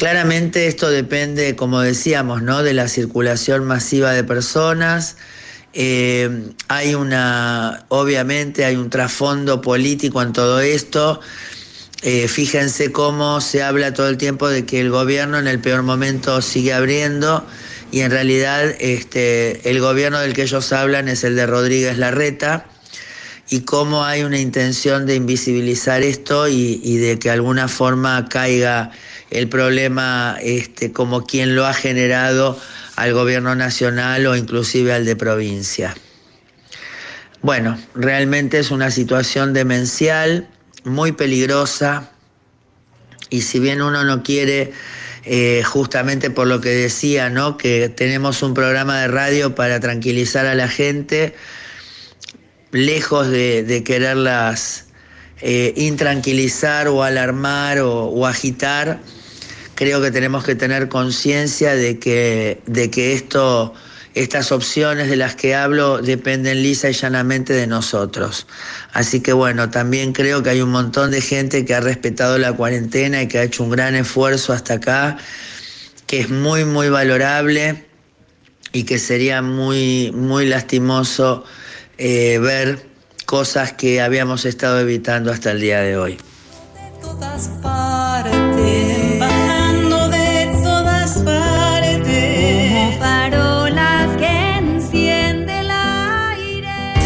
Claramente esto depende, como decíamos, ¿no? de la circulación masiva de personas. Eh, hay una, obviamente hay un trasfondo político en todo esto. Eh, fíjense cómo se habla todo el tiempo de que el gobierno en el peor momento sigue abriendo y en realidad este, el gobierno del que ellos hablan es el de Rodríguez Larreta y cómo hay una intención de invisibilizar esto y, de que alguna forma caiga el problema este, como quien lo ha generado al gobierno nacional o inclusive al de provincia. Bueno, realmente es una situación demencial, muy peligrosa, y si bien uno no quiere, eh, justamente por lo que decía, ¿no? que tenemos un programa de radio para tranquilizar a la gente, lejos de, quererlas eh, intranquilizar o alarmar o, agitar, creo que tenemos que tener conciencia de que, de que esto, estas opciones de las que hablo dependen lisa y llanamente de nosotros. Así que bueno, también creo que hay un montón de gente que ha respetado la cuarentena y que ha hecho un gran esfuerzo hasta acá, que es muy, muy valorable y que sería muy, muy lastimoso eh, ver cosas que habíamos estado evitando hasta el día de hoy.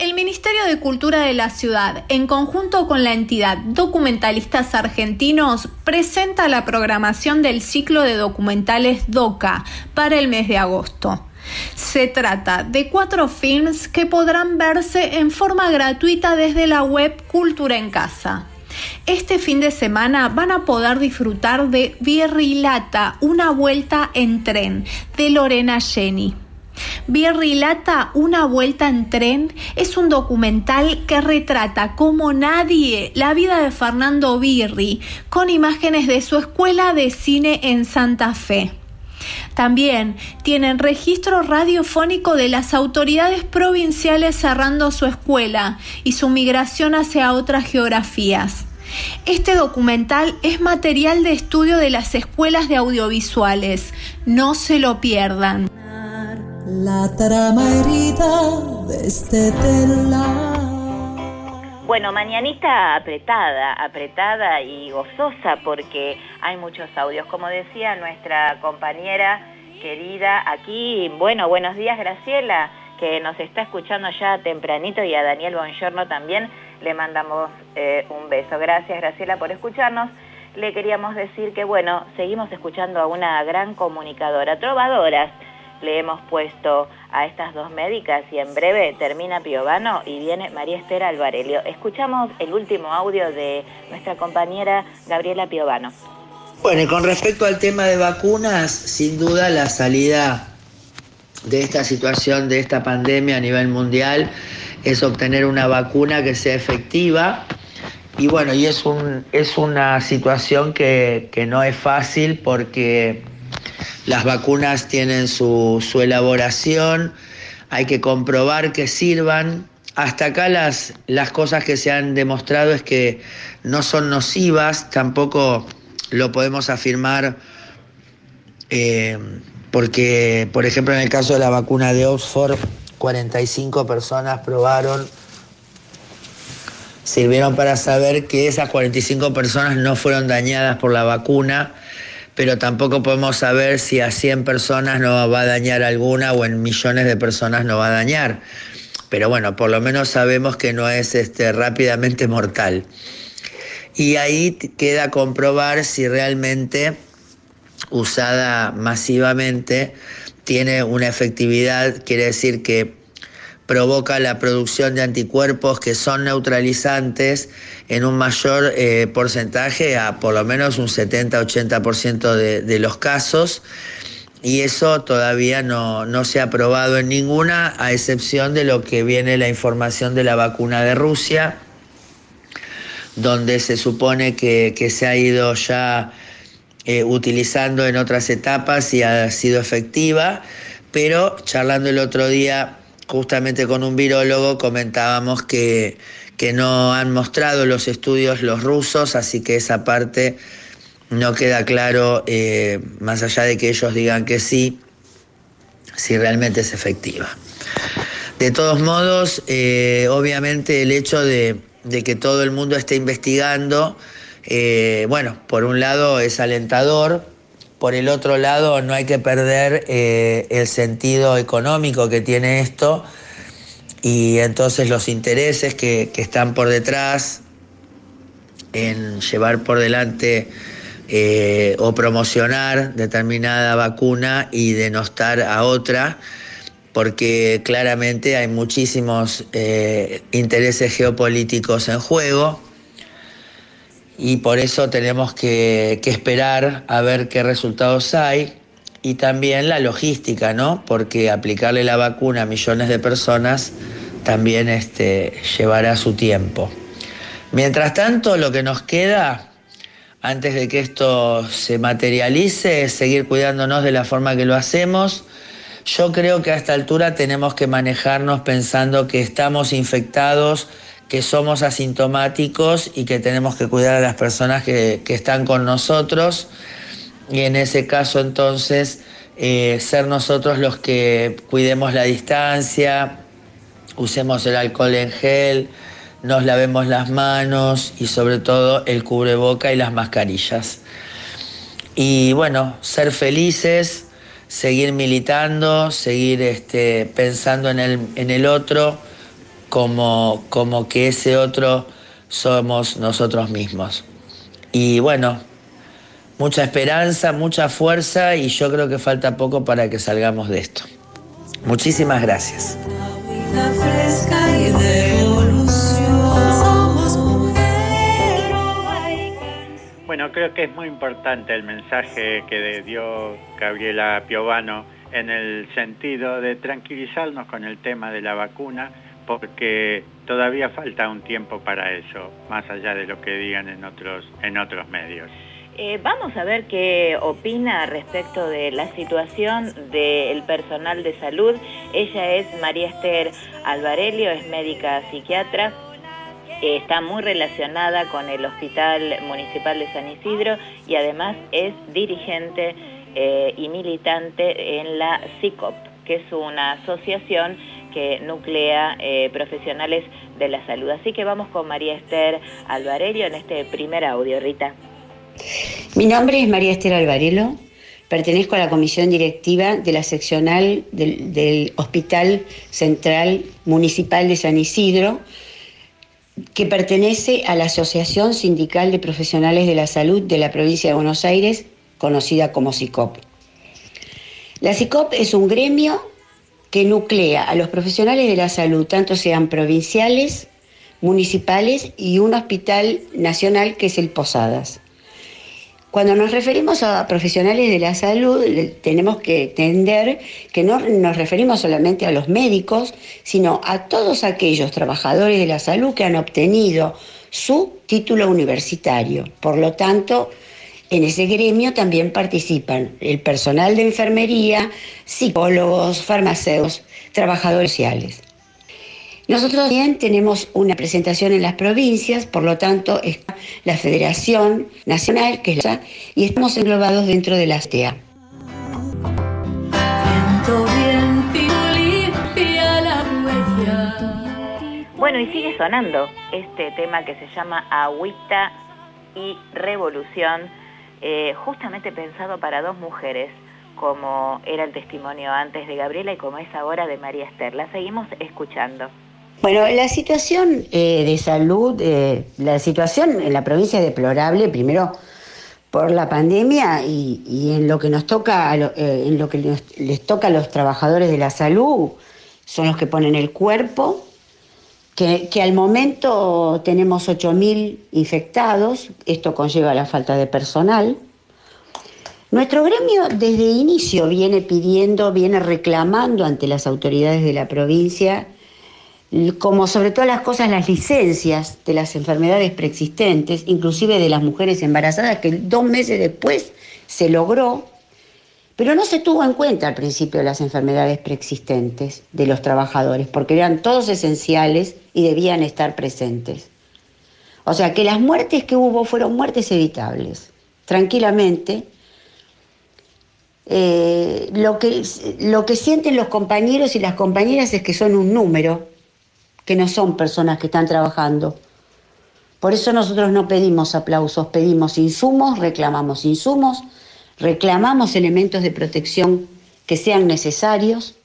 El Ministerio de Cultura de la ciudad, en conjunto con la entidad Documentalistas Argentinos, presenta la programación del ciclo de documentales DOCA para el mes de agosto. Se trata de cuatro films que podrán verse en forma gratuita desde la web Cultura en Casa. Este fin de semana van a poder disfrutar de Lata, una vuelta en tren, de Lorena Jenny. Birrilata, una vuelta en tren, es un documental que retrata como nadie la vida de Fernando Birri, con imágenes de su escuela de cine en Santa Fe. También tienen registro radiofónico de las autoridades provinciales cerrando su escuela y su migración hacia otras geografías. Este documental es material de estudio de las escuelas de audiovisuales. No se lo pierdan. La trama herida de este tela. Bueno, mañanita apretada, apretada y gozosa porque hay muchos audios. Como decía nuestra compañera querida aquí, bueno, buenos días Graciela, que nos está escuchando ya tempranito y a Daniel Bongiorno también le mandamos eh, un beso. Gracias Graciela por escucharnos. Le queríamos decir que, bueno, seguimos escuchando a una gran comunicadora, trovadoras le hemos puesto a estas dos médicas y en breve termina Piovano y viene María Esther Alvarelio. Escuchamos el último audio de nuestra compañera Gabriela Piovano. Bueno, y con respecto al tema de vacunas, sin duda la salida de esta situación, de esta pandemia a nivel mundial, es obtener una vacuna que sea efectiva. Y bueno, y es, un, es una situación que, que no es fácil porque las vacunas tienen su, elaboración, hay que comprobar que sirvan. Hasta acá las, las cosas que se han demostrado es que no son nocivas, tampoco lo podemos afirmar eh, porque, por ejemplo, en el caso de la vacuna de Oxford, 45 personas probaron, sirvieron para saber que esas 45 personas no fueron dañadas por la vacuna pero tampoco podemos saber si a 100 personas no va a dañar alguna o en millones de personas no va a dañar. Pero bueno, por lo menos sabemos que no es este, rápidamente mortal. Y ahí queda comprobar si realmente usada masivamente tiene una efectividad, quiere decir que provoca la producción de anticuerpos que son neutralizantes en un mayor eh, porcentaje, a por lo menos un 70-80% de, los casos. Y eso todavía no, no, se ha probado en ninguna, a excepción de lo que viene la información de la vacuna de Rusia, donde se supone que, se ha ido ya eh, utilizando en otras etapas y ha sido efectiva, pero charlando el otro día justamente con un virólogo comentábamos que, que no han mostrado los estudios los rusos, así que esa parte no queda claro, eh, más allá de que ellos digan que sí, si realmente es efectiva. De todos modos, eh, obviamente el hecho de, que todo el mundo esté investigando, eh, bueno, por un lado es alentador, por el otro lado no hay que perder el sentido económico que tiene esto y entonces los intereses que, que están por detrás en llevar por delante eh, o promocionar determinada vacuna y denostar a otra, porque claramente hay muchísimos eh, intereses geopolíticos en juego y por eso tenemos que, esperar a ver qué resultados hay y también la logística, ¿no? Porque aplicarle la vacuna a millones de personas también este, llevará su tiempo. Mientras tanto, lo que nos queda antes de que esto se materialice, seguir cuidándonos de la forma que lo hacemos. Yo creo que a esta altura tenemos que manejarnos pensando que estamos infectados, que somos asintomáticos y que tenemos que cuidar a las personas que, están con nosotros. Y en ese caso entonces eh, ser nosotros los que cuidemos la distancia, usemos el alcohol en gel, nos lavemos las manos y sobre todo el cubreboca y las mascarillas. Y bueno, ser felices, seguir militando, seguir este, pensando en el, en el otro como, como que ese otro somos nosotros mismos. Y bueno, mucha esperanza, mucha fuerza y yo creo que falta poco para que salgamos de esto. Muchísimas gracias. Bueno, creo que es muy importante el mensaje que dio Gabriela Piovano en el sentido de tranquilizarnos con el tema de la vacuna, porque todavía falta un tiempo para eso, más allá de lo que digan en otros, en otros medios. Eh, vamos a ver qué opina respecto de la situación del personal de salud. Ella es María Esther Alvarelio, es médica psiquiatra está muy relacionada con el Hospital Municipal de San Isidro y además es dirigente eh, y militante en la CICOP, que es una asociación que nuclea eh, profesionales de la salud. Así que vamos con María Esther Alvarello en este primer audio, Rita. Mi nombre es María Esther Alvarello, pertenezco a la comisión directiva de la seccional del Hospital Central Municipal de San Isidro, que pertenece a la Asociación Sindical de Profesionales de la Salud de la provincia de Buenos Aires, conocida como SICOP. La SICOP es un gremio que nuclea a los profesionales de la salud, tanto sean provinciales, municipales y un hospital nacional que es el Posadas. Cuando nos referimos a profesionales de la salud, tenemos que entender que no nos referimos solamente a los médicos, sino a todos aquellos trabajadores de la salud que han obtenido su título universitario. Por lo tanto, en ese gremio también participan el personal de enfermería, psicólogos, farmacéuticos, trabajadores sociales. Nosotros también tenemos una presentación en las provincias, por lo tanto está la Federación Nacional, que es la y estamos englobados dentro de la STEA. Bueno, y sigue sonando este tema que se llama Agüita y Revolución, eh, justamente pensado para dos mujeres, como era el testimonio antes de Gabriela y como es ahora de María Esther. La seguimos escuchando. Bueno, la situación eh, de salud, eh, la situación en la provincia es deplorable, primero por la pandemia y, en lo que nos toca, eh, en lo que les toca a los trabajadores de la salud, son los que ponen el cuerpo, que, al momento tenemos 8.000 infectados, esto conlleva la falta de personal. Nuestro gremio desde inicio viene pidiendo, viene reclamando ante las autoridades de la provincia como sobre todas las cosas las licencias de las enfermedades preexistentes, inclusive de las mujeres embarazadas, que dos meses después se logró, pero no se tuvo en cuenta al principio las enfermedades preexistentes de los trabajadores, porque eran todos esenciales y debían estar presentes. O sea que las muertes que hubo fueron muertes evitables, tranquilamente. Eh, lo, que, lo que sienten los compañeros y las compañeras es que son un número, que no son personas que están trabajando. Por eso nosotros no pedimos aplausos, pedimos insumos, reclamamos insumos, reclamamos elementos de protección que sean necesarios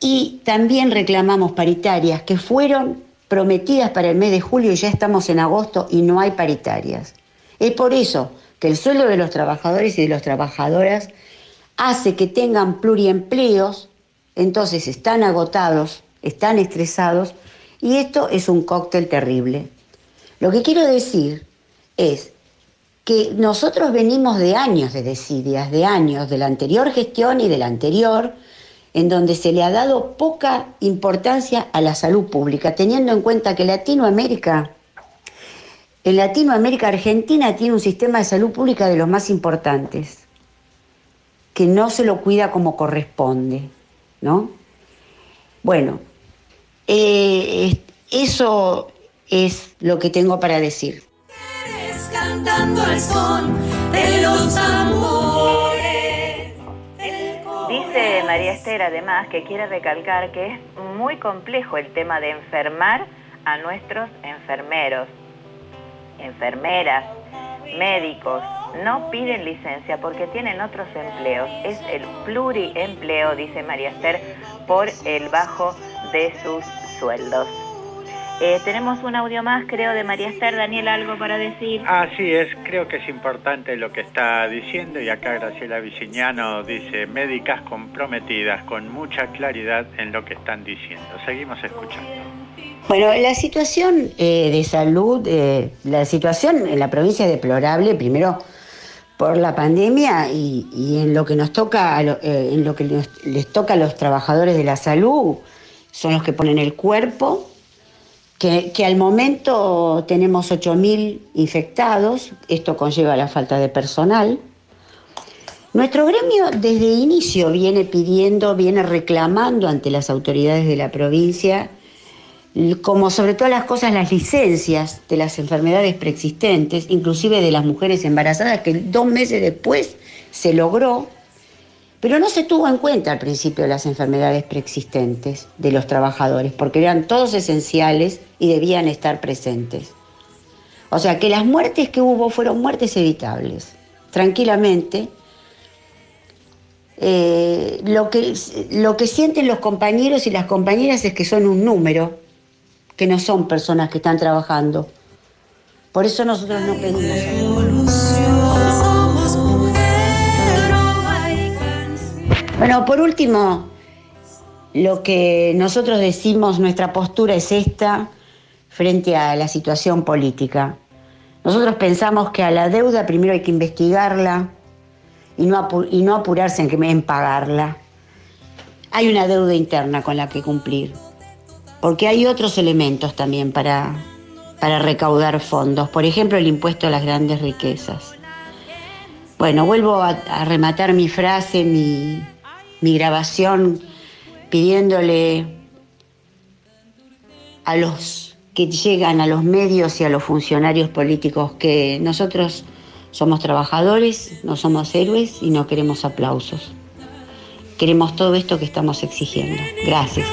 y también reclamamos paritarias que fueron prometidas para el mes de julio y ya estamos en agosto y no hay paritarias. Es por eso que el sueldo de los trabajadores y de las trabajadoras hace que tengan pluriempleos, entonces están agotados, están estresados y esto es un cóctel terrible. Lo que quiero decir es que nosotros venimos de años de desidias, de años de la anterior gestión y de la anterior, en donde se le ha dado poca importancia a la salud pública, teniendo en cuenta que Latinoamérica, en Latinoamérica Argentina tiene un sistema de salud pública de los más importantes, que no se lo cuida como corresponde, ¿no? Bueno, eh, eso es lo que tengo para decir. Dice María Esther además que quiere recalcar que es muy complejo el tema de enfermar a nuestros enfermeros, enfermeras, médicos. No piden licencia porque tienen otros empleos. Es el pluriempleo, dice María Esther, por el bajo de sus sueldos. Eh, tenemos un audio más, creo, de María Esther. Daniel, ¿algo para decir? Así es, creo que es importante lo que está diciendo y acá Graciela Viciñano dice, médicas comprometidas con mucha claridad en lo que están diciendo. Seguimos escuchando. Bueno, la situación eh, de salud, eh, la situación en la provincia es deplorable, primero por la pandemia y, en lo que nos toca, en lo que les toca a los trabajadores de la salud, son los que ponen el cuerpo que, al momento tenemos 8.000 infectados, esto conlleva la falta de personal. Nuestro gremio desde inicio viene pidiendo, viene reclamando ante las autoridades de la provincia, como sobre todas las cosas las licencias de las enfermedades preexistentes, inclusive de las mujeres embarazadas, que dos meses después se logró pero no se tuvo en cuenta al principio las enfermedades preexistentes de los trabajadores, porque eran todos esenciales y debían estar presentes. O sea que las muertes que hubo fueron muertes evitables, tranquilamente. Eh, lo, que, lo que sienten los compañeros y las compañeras es que son un número, que no son personas que están trabajando. Por eso nosotros no pedimos. Bueno, por último, lo que nosotros decimos, nuestra postura es esta frente a la situación política. Nosotros pensamos que a la deuda primero hay que investigarla y no, apurarse en, en pagarla. Hay una deuda interna con la que cumplir, porque hay otros elementos también para, recaudar fondos, por ejemplo el impuesto a las grandes riquezas. Bueno, vuelvo a, rematar mi frase, mi grabación pidiéndole a los que llegan a los medios y a los funcionarios políticos que nosotros somos trabajadores, no somos héroes y no queremos aplausos. Queremos todo esto que estamos exigiendo. Gracias.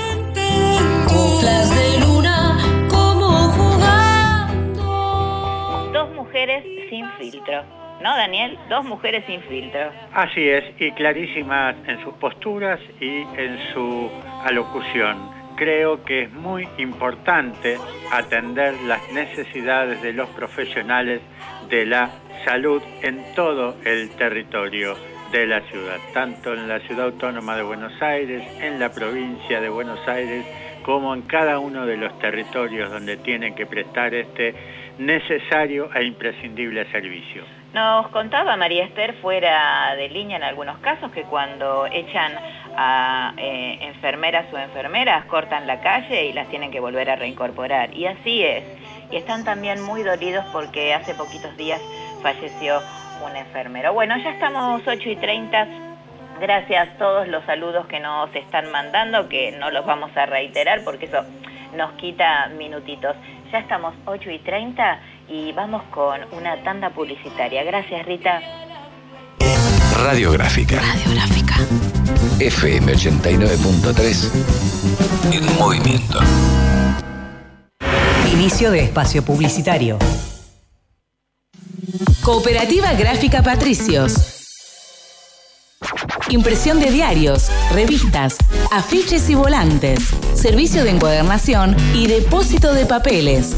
Dos mujeres sin filtro. ¿no, Daniel? Dos mujeres sin filtro. Así es, y clarísimas en sus posturas y en su alocución. Creo que es muy importante atender las necesidades de los profesionales de la salud en todo el territorio de la ciudad, tanto en la ciudad autónoma de Buenos Aires, en la provincia de Buenos Aires, como en cada uno de los territorios donde tienen que prestar este necesario e imprescindible servicio. Nos contaba María Esther fuera de línea en algunos casos que cuando echan a eh, enfermeras o enfermeras, cortan la calle y las tienen que volver a reincorporar. Y así es. Y están también muy dolidos porque hace poquitos días falleció un enfermero. Bueno, ya estamos 8 y 30. Gracias a todos los saludos que nos están mandando, que no los vamos a reiterar porque eso nos quita minutitos. Ya estamos 8 y 30 y vamos con una tanda publicitaria. Gracias, Rita. Radiográfica. Radiográfica. FM 89.3. En movimiento. Inicio de espacio publicitario. Cooperativa Gráfica Patricios. Impresión de diarios, revistas, afiches y volantes. Servicio de encuadernación y depósito de papeles.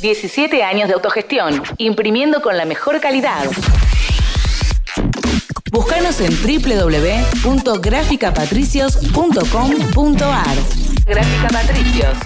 17 años de autogestión, imprimiendo con la mejor calidad. Búscanos en www.graficapatricios.com.ar. Gráfica Patricios